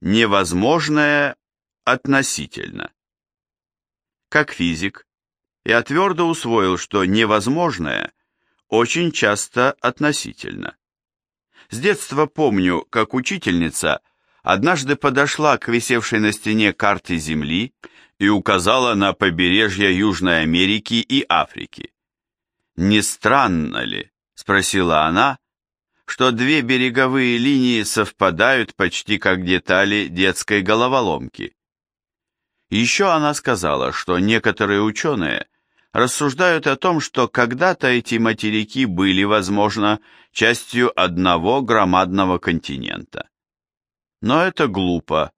Невозможное относительно. Как физик, я твердо усвоил, что невозможное очень часто относительно. С детства помню, как учительница однажды подошла к висевшей на стене карте Земли и указала на побережье Южной Америки и Африки. «Не странно ли?» – спросила она, что две береговые линии совпадают почти как детали детской головоломки. Еще она сказала, что некоторые ученые рассуждают о том, что когда-то эти материки были, возможно, частью одного громадного континента. Но это глупо.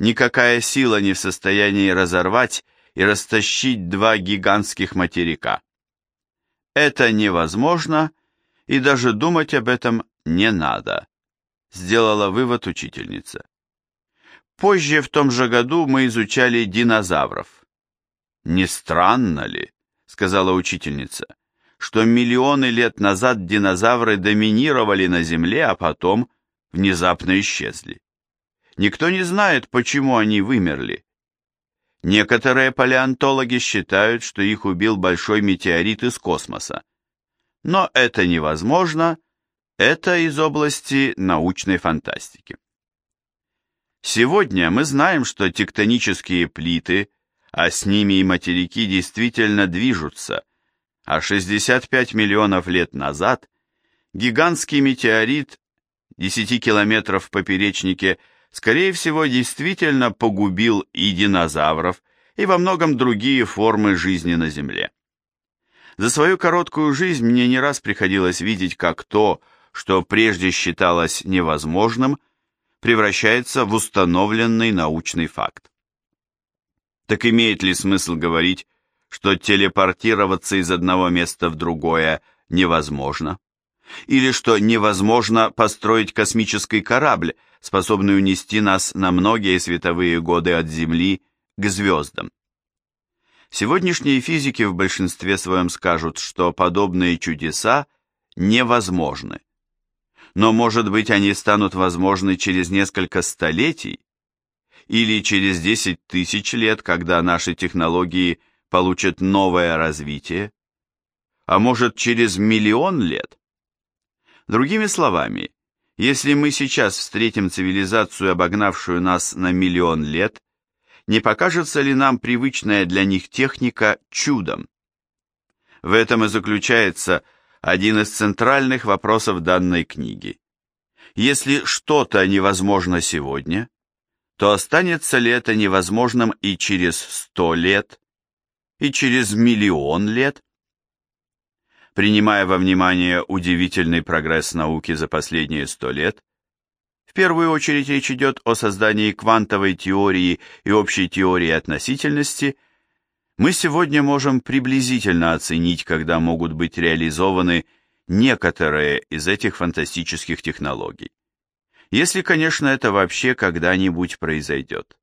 Никакая сила не в состоянии разорвать и растащить два гигантских материка. Это невозможно, и даже думать об этом не надо, сделала вывод учительница. Позже в том же году мы изучали динозавров. Не странно ли, сказала учительница, что миллионы лет назад динозавры доминировали на Земле, а потом внезапно исчезли. Никто не знает, почему они вымерли. Некоторые палеонтологи считают, что их убил большой метеорит из космоса. Но это невозможно, это из области научной фантастики. Сегодня мы знаем, что тектонические плиты, а с ними и материки действительно движутся, а 65 миллионов лет назад гигантский метеорит 10 километров в поперечнике – скорее всего, действительно погубил и динозавров, и во многом другие формы жизни на Земле. За свою короткую жизнь мне не раз приходилось видеть, как то, что прежде считалось невозможным, превращается в установленный научный факт. Так имеет ли смысл говорить, что телепортироваться из одного места в другое невозможно? Или что невозможно построить космический корабль, способный унести нас на многие световые годы от Земли к звездам. Сегодняшние физики в большинстве своем скажут, что подобные чудеса невозможны. Но, может быть, они станут возможны через несколько столетий или через 10 тысяч лет, когда наши технологии получат новое развитие, а может, через миллион лет. Другими словами, если мы сейчас встретим цивилизацию, обогнавшую нас на миллион лет, не покажется ли нам привычная для них техника чудом? В этом и заключается один из центральных вопросов данной книги. Если что-то невозможно сегодня, то останется ли это невозможным и через сто лет, и через миллион лет? принимая во внимание удивительный прогресс науки за последние сто лет, в первую очередь речь идет о создании квантовой теории и общей теории относительности, мы сегодня можем приблизительно оценить, когда могут быть реализованы некоторые из этих фантастических технологий. Если, конечно, это вообще когда-нибудь произойдет.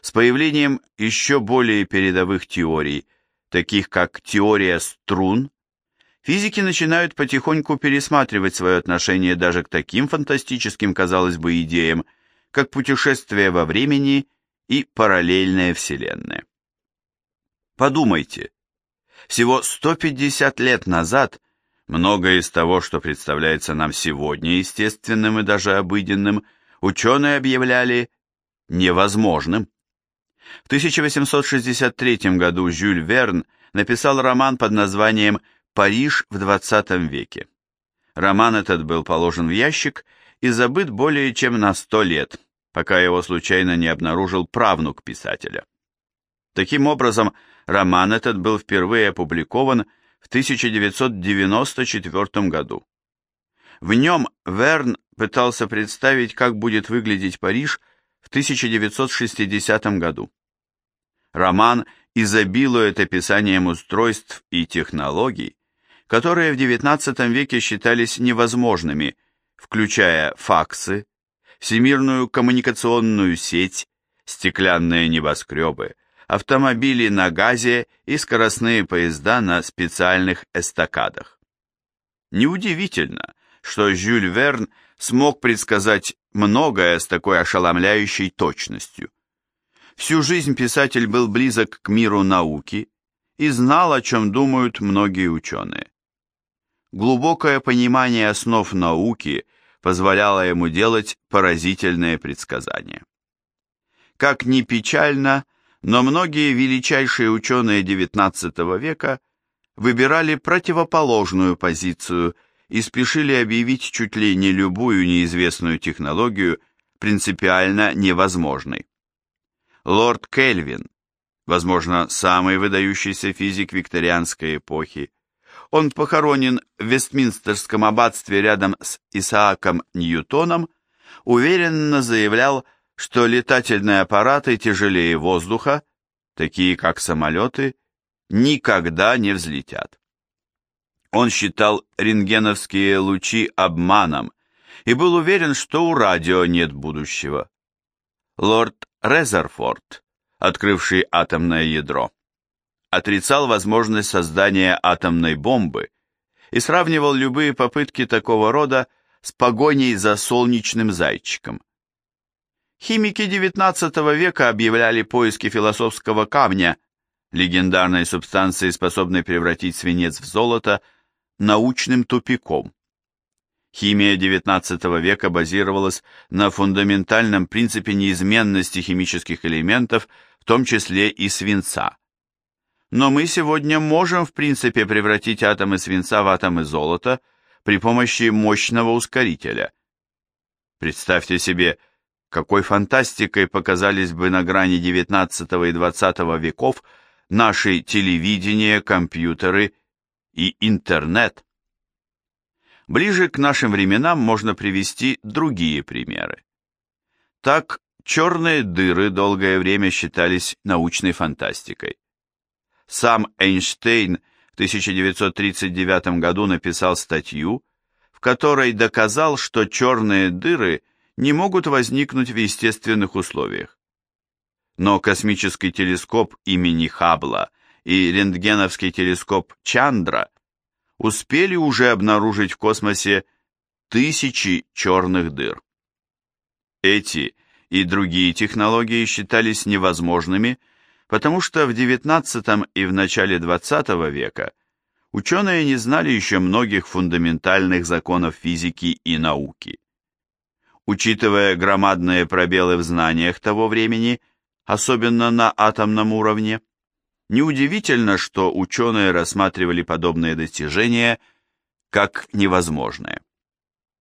С появлением еще более передовых теорий, таких как теория струн, Физики начинают потихоньку пересматривать свое отношение даже к таким фантастическим, казалось бы, идеям, как путешествие во времени и параллельная вселенная. Подумайте, всего 150 лет назад многое из того, что представляется нам сегодня естественным и даже обыденным, ученые объявляли невозможным. В 1863 году Жюль Верн написал роман под названием «Связь» Париж в 20 веке. Роман этот был положен в ящик и забыт более чем на сто лет, пока его случайно не обнаружил правнук писателя. Таким образом, роман этот был впервые опубликован в 1994 году. В нем Верн пытался представить, как будет выглядеть Париж в 1960 году. Роман изобилует описанием устройств и технологий, которые в XIX веке считались невозможными, включая факсы, всемирную коммуникационную сеть, стеклянные небоскребы, автомобили на газе и скоростные поезда на специальных эстакадах. Неудивительно, что Жюль Верн смог предсказать многое с такой ошеломляющей точностью. Всю жизнь писатель был близок к миру науки и знал, о чем думают многие ученые. Глубокое понимание основ науки позволяло ему делать поразительные предсказания. Как ни печально, но многие величайшие ученые XIX века выбирали противоположную позицию и спешили объявить чуть ли не любую неизвестную технологию принципиально невозможной. Лорд Кельвин, возможно, самый выдающийся физик викторианской эпохи, он похоронен в Вестминстерском аббатстве рядом с Исааком Ньютоном, уверенно заявлял, что летательные аппараты тяжелее воздуха, такие как самолеты, никогда не взлетят. Он считал рентгеновские лучи обманом и был уверен, что у радио нет будущего. Лорд Резерфорд, открывший атомное ядро, отрицал возможность создания атомной бомбы и сравнивал любые попытки такого рода с погоней за солнечным зайчиком. Химики XIX века объявляли поиски философского камня, легендарной субстанции, способной превратить свинец в золото, научным тупиком. Химия XIX века базировалась на фундаментальном принципе неизменности химических элементов, в том числе и свинца. Но мы сегодня можем в принципе превратить атомы свинца в атомы золота при помощи мощного ускорителя. Представьте себе, какой фантастикой показались бы на грани XIX и XX веков наши телевидение, компьютеры и интернет. Ближе к нашим временам можно привести другие примеры. Так, черные дыры долгое время считались научной фантастикой. Сам Эйнштейн в 1939 году написал статью, в которой доказал, что черные дыры не могут возникнуть в естественных условиях. Но космический телескоп имени Хаббла и рентгеновский телескоп Чандра успели уже обнаружить в космосе тысячи черных дыр. Эти и другие технологии считались невозможными потому что в XIX и в начале XX века ученые не знали еще многих фундаментальных законов физики и науки. Учитывая громадные пробелы в знаниях того времени, особенно на атомном уровне, неудивительно, что ученые рассматривали подобные достижения как невозможные.